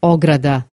ograda.